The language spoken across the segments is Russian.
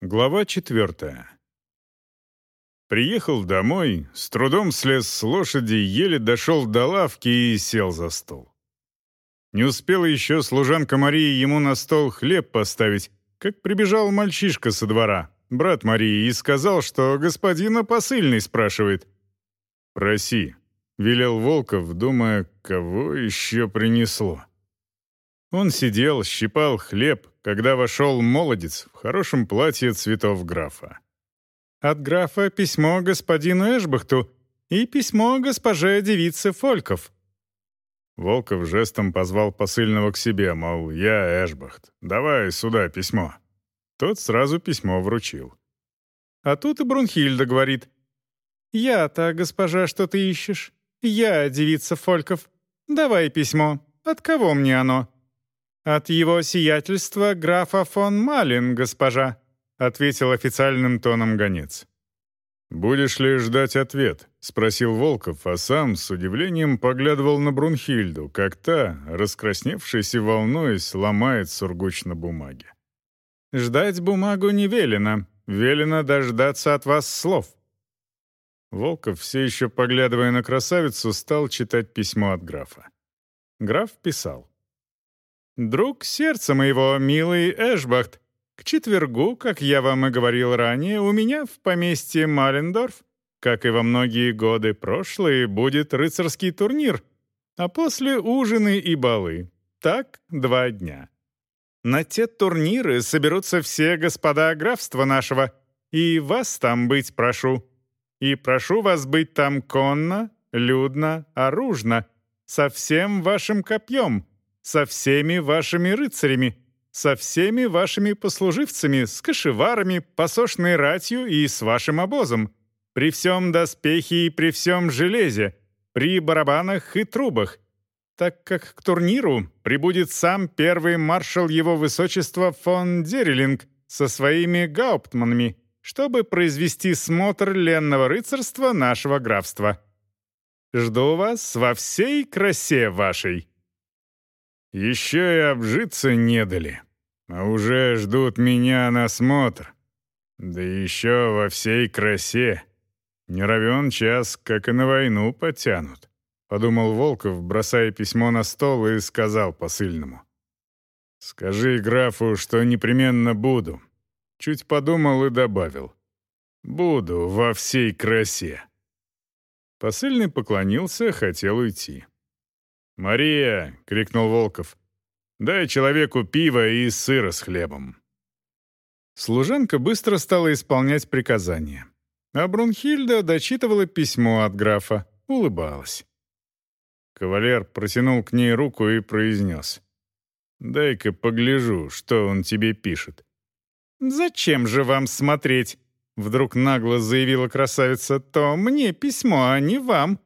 Глава четвертая. Приехал домой, с трудом слез с лошади, еле дошел до лавки и сел за стол. Не успела еще служанка Марии ему на стол хлеб поставить, как прибежал мальчишка со двора, брат Марии, и сказал, что господина посыльный спрашивает. «Проси», — велел Волков, думая, кого еще принесло. Он сидел, щипал хлеб, когда вошел молодец в хорошем платье цветов графа. «От графа письмо господину Эшбахту и письмо госпоже девице Фольков». Волков жестом позвал посыльного к себе, мол, я Эшбахт, давай сюда письмо. Тот сразу письмо вручил. А тут и Брунхильда говорит, «Я-то, госпожа, что ты ищешь? Я девица Фольков. Давай письмо. От кого мне оно?» «От его сиятельства графа фон Малин, госпожа», — ответил официальным тоном гонец. «Будешь ли ждать ответ?» — спросил Волков, а сам с удивлением поглядывал на Брунхильду, как та, раскрасневшись и волнуясь, ломает сургуч на бумаге. «Ждать бумагу не велено. Велено дождаться от вас слов». Волков, все еще поглядывая на красавицу, стал читать письмо от графа. Граф писал. «Друг сердца моего, милый Эшбахт, к четвергу, как я вам и говорил ранее, у меня в поместье Малендорф, как и во многие годы прошлые, будет рыцарский турнир, а после ужины и балы. Так два дня. На те турниры соберутся все господа графства нашего, и вас там быть прошу. И прошу вас быть там конно, людно, оружно, со всем вашим копьем, со всеми вашими рыцарями, со всеми вашими послуживцами, с кошеварами, посошной ратью и с вашим обозом, при всем доспехе и при всем железе, при барабанах и трубах, так как к турниру прибудет сам первый маршал его высочества фон Дерелинг со своими гауптманами, чтобы произвести смотр ленного рыцарства нашего графства. Жду вас во всей красе вашей. Еще и обжиться не дали, а уже ждут меня на смотр. Да еще во всей красе. Не равен час, как и на войну потянут. Подумал Волков, бросая письмо на стол и сказал посыльному. «Скажи графу, что непременно буду». Чуть подумал и добавил. «Буду во всей красе». Посыльный поклонился, хотел уйти. «Мария!» — крикнул Волков. «Дай человеку пиво и сыра с хлебом». Служанка быстро стала исполнять приказания. А Брунхильда дочитывала письмо от графа, улыбалась. Кавалер протянул к ней руку и произнес. «Дай-ка погляжу, что он тебе пишет». «Зачем же вам смотреть?» Вдруг нагло заявила красавица. «То мне письмо, а не вам.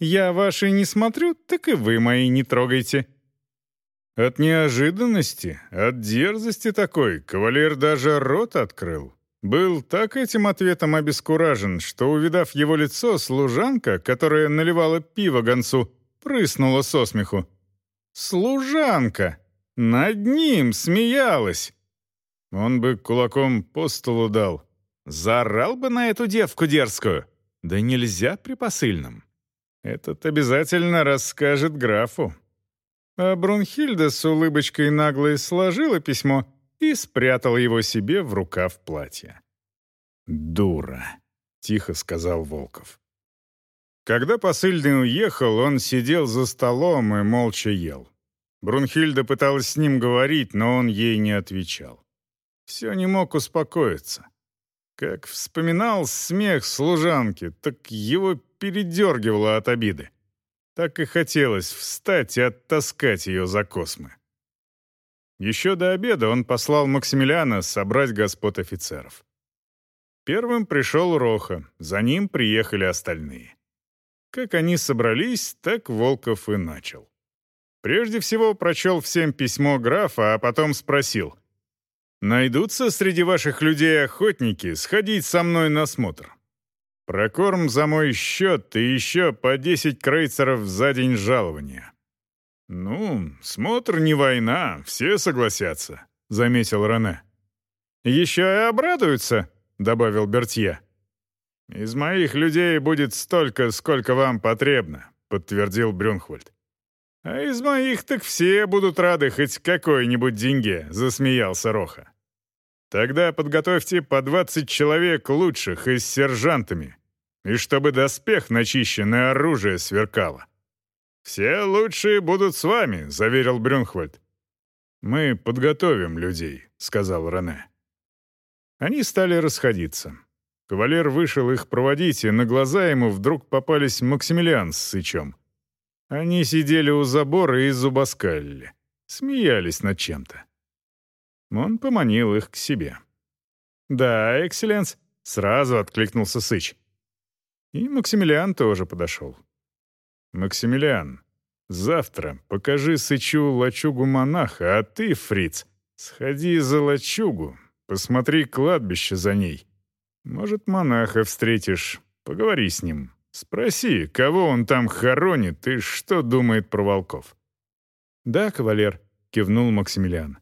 Я ваши не смотрю, так и вы мои не трогайте». От неожиданности, от дерзости такой, кавалер даже рот открыл. Был так этим ответом обескуражен, что, увидав его лицо, служанка, которая наливала пиво гонцу, прыснула со смеху. «Служанка! Над ним смеялась!» Он бы кулаком по столу дал. Заорал бы на эту девку дерзкую. Да нельзя при посыльном. Этот обязательно расскажет графу. А Брунхильда с улыбочкой наглой сложила письмо и спрятала его себе в рукав платья. «Дура», — тихо сказал Волков. Когда посыльный уехал, он сидел за столом и молча ел. Брунхильда пыталась с ним говорить, но он ей не отвечал. Все не мог успокоиться. Как вспоминал смех служанки, так его передергивало от обиды. Так и хотелось встать и оттаскать ее за космы. Еще до обеда он послал Максимилиана собрать господ офицеров. Первым пришел Роха, за ним приехали остальные. Как они собрались, так Волков и начал. Прежде всего прочел всем письмо графа, а потом спросил, Найдутся среди ваших людей охотники сходить со мной на смотр. Прокорм за мой счет и еще по 10 крейцеров за день жалования. «Ну, смотр не война, все согласятся», — заметил Рене. «Еще и обрадуются», — добавил Бертье. «Из моих людей будет столько, сколько вам потребно», — подтвердил Брюнхвальд. «А из моих так все будут рады хоть какой-нибудь деньге», — засмеялся Роха. «Тогда подготовьте по 20 человек лучших и с сержантами, и чтобы доспех начищенное оружие сверкало». «Все лучшие будут с вами», — заверил Брюнхвальд. «Мы подготовим людей», — сказал Рене. Они стали расходиться. Кавалер вышел их проводить, и на глаза ему вдруг попались Максимилиан с Сычом. Они сидели у забора и зубоскалили, смеялись над чем-то. Он поманил их к себе. «Да, экселленс», — сразу откликнулся Сыч. И Максимилиан тоже подошел. «Максимилиан, завтра покажи Сычу лачугу монаха, а ты, фриц, сходи за лачугу, посмотри кладбище за ней. Может, монаха встретишь, поговори с ним, Спроси, кого он там хоронит и что думает про волков». «Да, кавалер», — кивнул Максимилиан.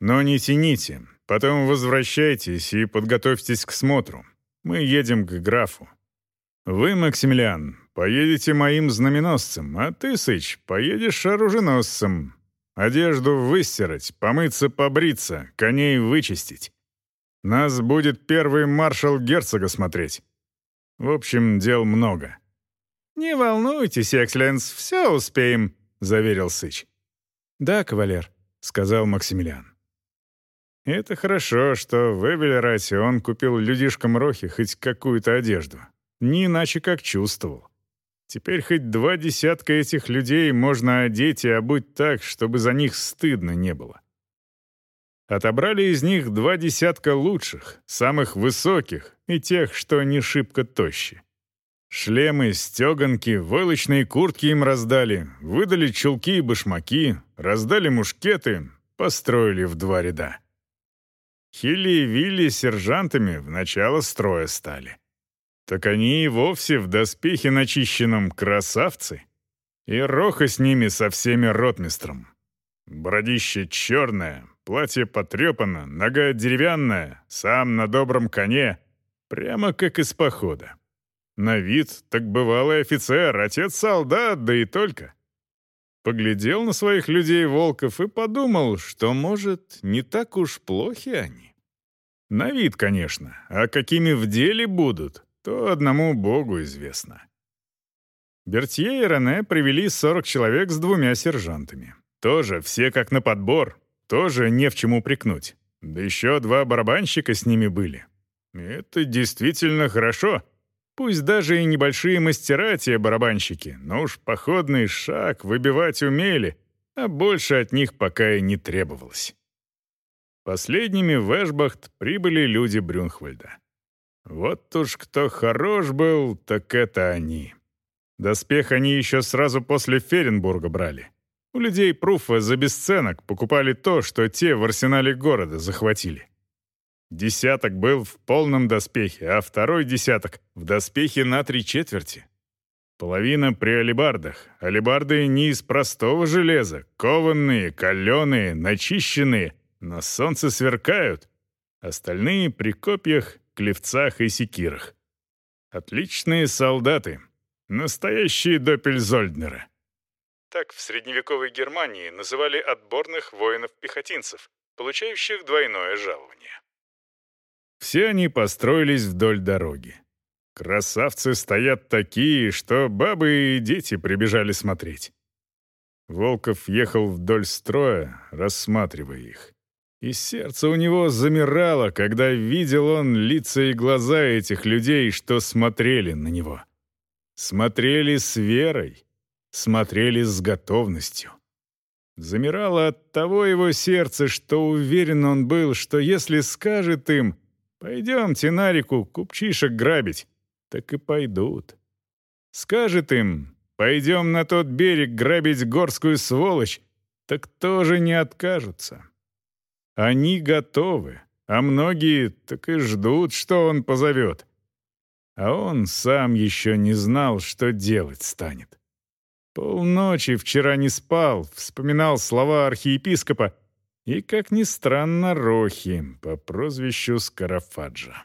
«Но не тяните. Потом возвращайтесь и подготовьтесь к смотру. Мы едем к графу. Вы, Максимилиан, поедете моим знаменосцем, а ты, Сыч, поедешь оруженосцем. Одежду выстирать, помыться, побриться, коней вычистить. Нас будет первый маршал герцога смотреть. В общем, дел много». «Не волнуйтесь, экселленс, все успеем», — заверил Сыч. «Да, кавалер», — сказал Максимилиан. «Это хорошо, что в Эвелерате он купил людишкам Рохи хоть какую-то одежду. Не иначе как чувствовал. Теперь хоть два десятка этих людей можно одеть и обуть так, чтобы за них стыдно не было. Отобрали из них два десятка лучших, самых высоких и тех, что не шибко тощи. Шлемы, стеганки, войлочные куртки им раздали, выдали чулки и башмаки, раздали мушкеты, построили в два ряда. Хилли и Вилли сержантами в начало строя стали. Так они и вовсе в доспехе начищенном красавцы. И Роха с ними со всеми ротмистром. Бородище черное, Платье потрепано, нога деревянная, сам на добром коне, прямо как из похода. На вид так бывалый офицер, отец солдат, да и только. Поглядел на своих людей Волков и подумал, что, может, не так уж плохи они. На вид, конечно, а какими в деле будут, то одному Богу известно. Бертье и Рене привели 40 человек с двумя сержантами. Тоже все как на подбор, тоже не в чем упрекнуть. Да еще два барабанщика с ними были. Это действительно хорошо. Пусть даже и небольшие мастера те барабанщики, но уж походный шаг выбивать умели, а больше от них пока и не требовалось. Последними в Эшбахт прибыли люди Брюнхвальда. Вот уж кто хорош был, так это они. Доспех они еще сразу после Ференбурга брали. У людей Пруфа за бесценок покупали то, что те в арсенале города захватили. Десяток был в полном доспехе, а второй десяток — в доспехе на три четверти. Половина при алебардах. Алебарды не из простого железа, кованные, каленые, начищенные, на солнце сверкают. Остальные при копьях, клевцах и секирах. Отличные солдаты. Настоящие доппельзольднеры. Так в средневековой Германии называли отборных воинов-пехотинцев, получающих двойное жалование. Все они построились вдоль дороги. Красавцы стоят такие, что бабы и дети прибежали смотреть. Волков ехал вдоль строя, рассматривая их. И сердце у него замирало, когда видел он лица и глаза этих людей, что смотрели на него. Смотрели с верой, смотрели с готовностью. Замирало от того его сердце, что уверен он был, что если скажет им «пойдемте на реку купчишек грабить», так и пойдут. Скажет им «пойдем на тот берег грабить горскую сволочь», так тоже не откажутся. Они готовы, а многие так и ждут, что он позовет. А он сам еще не знал, что делать станет. Полночи вчера не спал, вспоминал слова архиепископа и, как ни странно, Рохи по прозвищу Скарафаджа.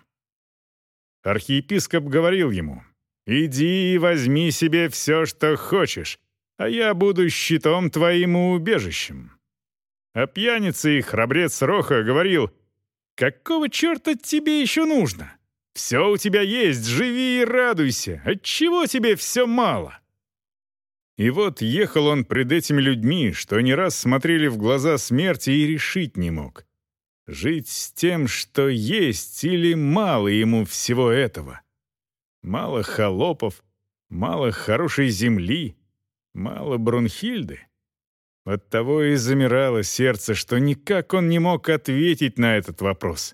Архиепископ говорил ему, «Иди и возьми себе все, что хочешь, а я буду щитом твоим и убежищем». А пьяница и храбрец Роха говорил, «Какого черта тебе еще нужно? Все у тебя есть, живи и радуйся. Отчего тебе все мало?» И вот ехал он пред этими людьми, что не раз смотрели в глаза смерти и решить не мог. Жить с тем, что есть, или мало ему всего этого? Мало холопов, мало хорошей земли, мало Брунхильды. Оттого и замирало сердце, что никак он не мог ответить на этот вопрос.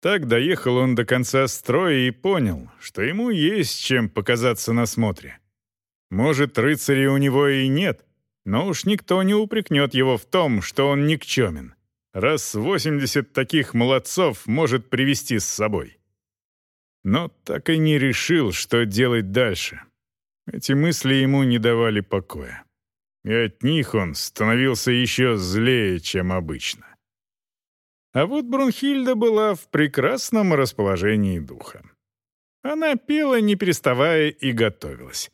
Так доехал он до конца строя и понял, что ему есть чем показаться на смотре. Может, рыцарей у него и нет, но уж никто не упрекнет его в том, что он никчемен, раз 80 таких молодцов может привести с собой. Но так и не решил, что делать дальше. Эти мысли ему не давали покоя. И от них он становился еще злее, чем обычно. А вот Брунхильда была в прекрасном расположении духа. Она пела, не переставая, и готовилась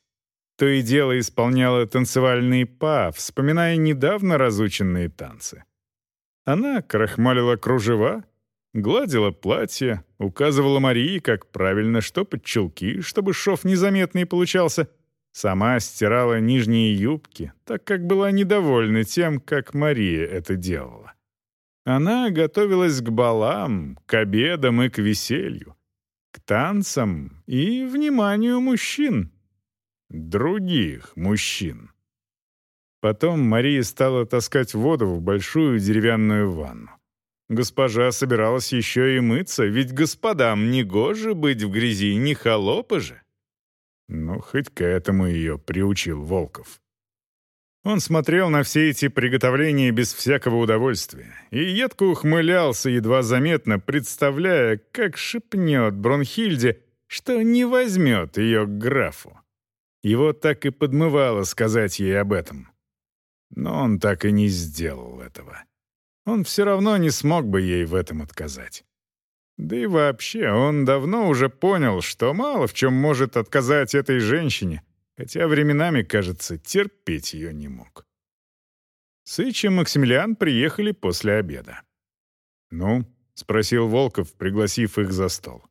то и дело исполняла танцевальные па, вспоминая недавно разученные танцы. Она крахмалила кружева, гладила платье, указывала Марии, как правильно штопать чулки, чтобы шов незаметный получался, сама стирала нижние юбки, так как была недовольна тем, как Мария это делала. Она готовилась к балам, к обедам и к веселью, к танцам и вниманию мужчин, Других мужчин. Потом Мария стала таскать воду в большую деревянную ванну. Госпожа собиралась еще и мыться, ведь господам не гоже быть в грязи, не холопы же. Ну, хоть к этому ее приучил Волков. Он смотрел на все эти приготовления без всякого удовольствия и едко ухмылялся, едва заметно, представляя, как шепнет Бронхильде, что не возьмет ее к графу. Его так и подмывало сказать ей об этом. Но он так и не сделал этого. Он все равно не смог бы ей в этом отказать. Да и вообще, он давно уже понял, что мало в чем может отказать этой женщине, хотя временами, кажется, терпеть ее не мог. Сыч и Максимилиан приехали после обеда. «Ну?» — спросил Волков, пригласив их за стол.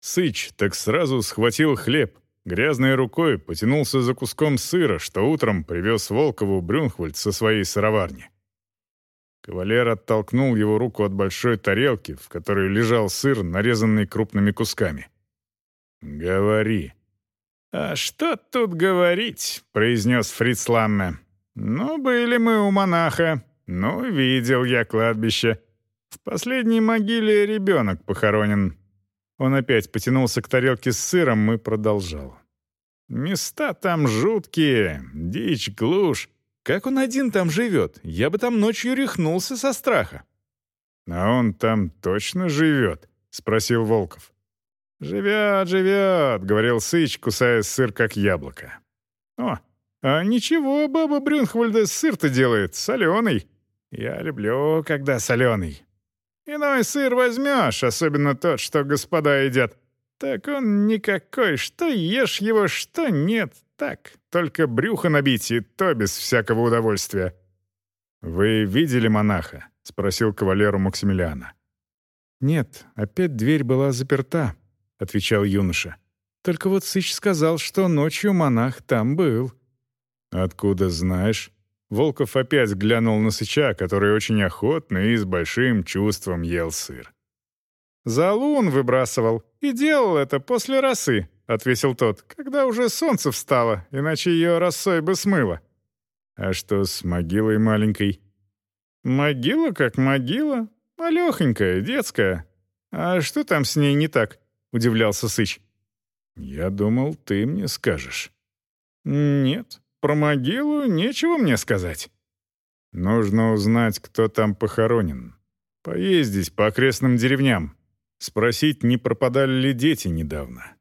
Сыч так сразу схватил хлеб, Грязной рукой потянулся за куском сыра, что утром привез Волкову Брюнхвальд со своей сыроварни. Кавалер оттолкнул его руку от большой тарелки, в которой лежал сыр, нарезанный крупными кусками. «Говори». «А что тут говорить?» — произнес Фриц Ламме. «Ну, были мы у монаха. Ну, видел я кладбище. В последней могиле ребенок похоронен. Он опять потянулся к тарелке с сыром и продолжал. «Места там жуткие, дичь, глушь. Как он один там живет? Я бы там ночью рехнулся со страха». «А он там точно живет?» — спросил Волков. «Живет, живет», — говорил Сыч, кусая сыр как яблоко. «О, а ничего, баба Брюнхвальда сыр-то делает, соленый. Я люблю, когда соленый. Иной сыр возьмешь, особенно тот, что господа едят. Так он никакой, что ешь его, что нет. Так, только брюхо набить, и то без всякого удовольствия». «Вы видели монаха?» — спросил кавалеру Максимилиана. «Нет, опять дверь была заперта», — отвечал юноша. «Только вот Сыч сказал, что ночью монах там был». «Откуда знаешь?» Волков опять глянул на Сыча, который очень охотно и с большим чувством ел сыр. «За лун выбрасывал. И делал это после росы», — ответил тот, «когда уже солнце встало, иначе ее росой бы смыло». «А что с могилой маленькой?» «Могила как могила, малехонькая, детская. А что там с ней не так?» — удивлялся Сыч. «Я думал, ты мне скажешь». «Нет, про могилу нечего мне сказать. Нужно узнать, кто там похоронен. Поездить по окрестным деревням. Спросить, не пропадали ли дети недавно.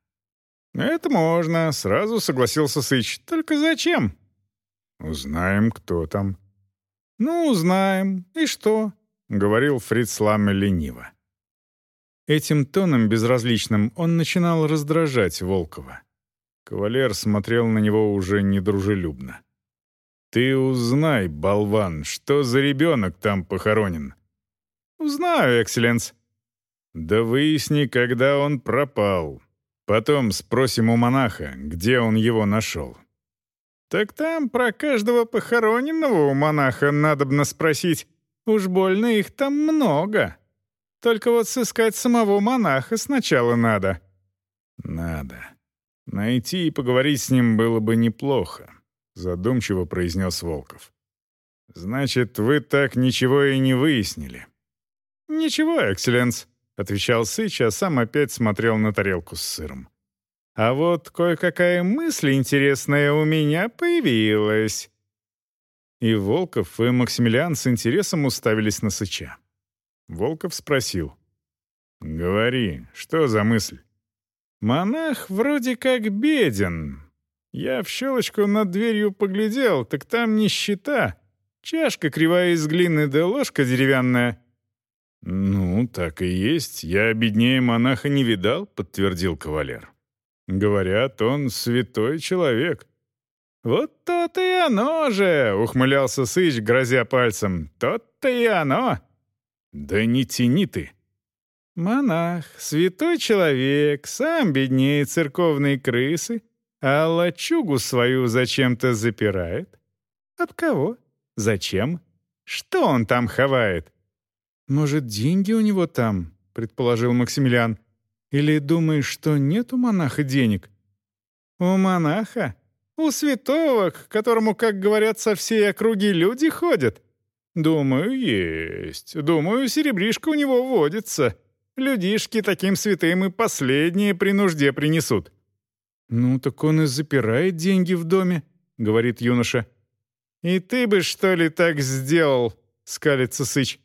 Это можно, сразу согласился Сыч. Только зачем? Узнаем, кто там. «Ну, узнаем. И что?» — говорил Фриц Ламме лениво. Этим тоном безразличным он начинал раздражать Волкова. Кавалер смотрел на него уже недружелюбно. «Ты узнай, болван, что за ребенок там похоронен?» «Узнаю, экселленс». «Да выясни, когда он пропал. Потом спросим у монаха, где он его нашел». «Так там про каждого похороненного у монаха надобно спросить. Уж больно их там много. Только вот сыскать самого монаха сначала надо». «Надо. Найти и поговорить с ним было бы неплохо», — задумчиво произнес Волков. «Значит, вы так ничего и не выяснили?» «Ничего, экселленс», — отвечал Сыч, а сам опять смотрел на тарелку с сыром. «А вот кое-какая мысль интересная у меня появилась». И Волков, и Максимилиан с интересом уставились на Сыча. Волков спросил. «Говори, что за мысль?» «Монах вроде как беден. Я в щелочку над дверью поглядел, так там нищета. Чашка кривая из глины да ложка деревянная». «Ну, так и есть. Я беднее монаха не видал», — подтвердил кавалер. «Говорят, он святой человек». «Вот то-то и оно же!» — ухмылялся Сыч, грозя пальцем. «То-то и оно!» «Да не тяни ты!» Монах, святой человек, сам беднее церковной крысы, а лачугу свою зачем-то запирает. От кого? Зачем? Что он там ховает? Может, деньги у него там, предположил Максимилиан. Или думаешь, что нет у монаха денег? У монаха? У святого, к которому, как говорят, со всей округи люди ходят? Думаю, есть. Думаю, серебришка у него водится. Людишки таким святым и последние при нужде принесут». «Ну, так он и запирает деньги в доме», — говорит юноша. «И ты бы, что ли, так сделал?» — скалится Сыч.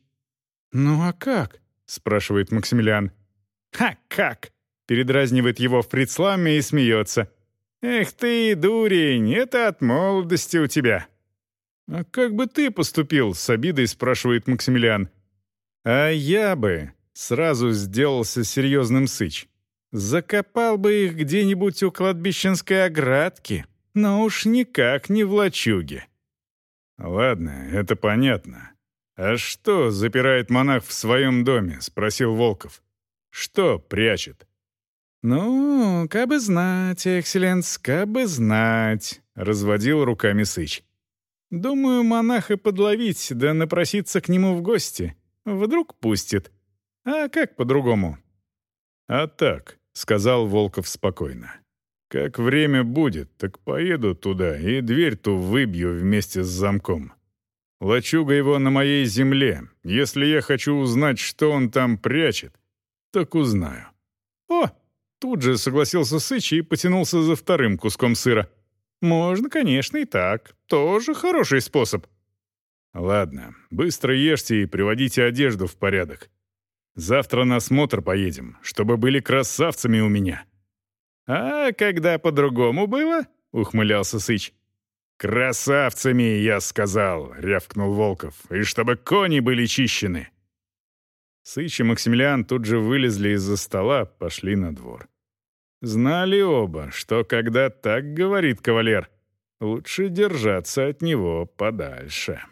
«Ну а как?» — спрашивает Максимилиан. «Ха, как?» — передразнивает его Фрицламе и смеется. «Эх ты, дурень, это от молодости у тебя». «А как бы ты поступил?» — с обидой спрашивает Максимилиан. «А я бы...» Сразу сделался серьезным сыч. Закопал бы их где-нибудь у кладбищенской оградки, но уж никак не в лачуге. «Ладно, это понятно. А что запирает монах в своем доме?» — спросил Волков. «Что прячет?» «Ну, кабы знать, экселленс, кабы знать», — разводил руками Сыч. «Думаю, монаха подловить, да напроситься к нему в гости. Вдруг пустит. А как по-другому?» «А так», — сказал Волков спокойно. «Как время будет, так поеду туда и дверь ту выбью вместе с замком. Лачуга его на моей земле. Если я хочу узнать, что он там прячет, так узнаю». «О!» — тут же согласился Сыч и потянулся за вторым куском сыра. «Можно, конечно, и так. Тоже хороший способ». «Ладно, быстро ешьте и приводите одежду в порядок. Завтра на смотр поедем, чтобы были красавцами у меня». «А когда по-другому было?» — ухмылялся Сыч. «Красавцами, я сказал!» — рявкнул Волков. «И чтобы кони были чищены!» Сыч и Максимилиан тут же вылезли из-за стола, пошли на двор. Знали оба, что когда так говорит кавалер, лучше держаться от него подальше.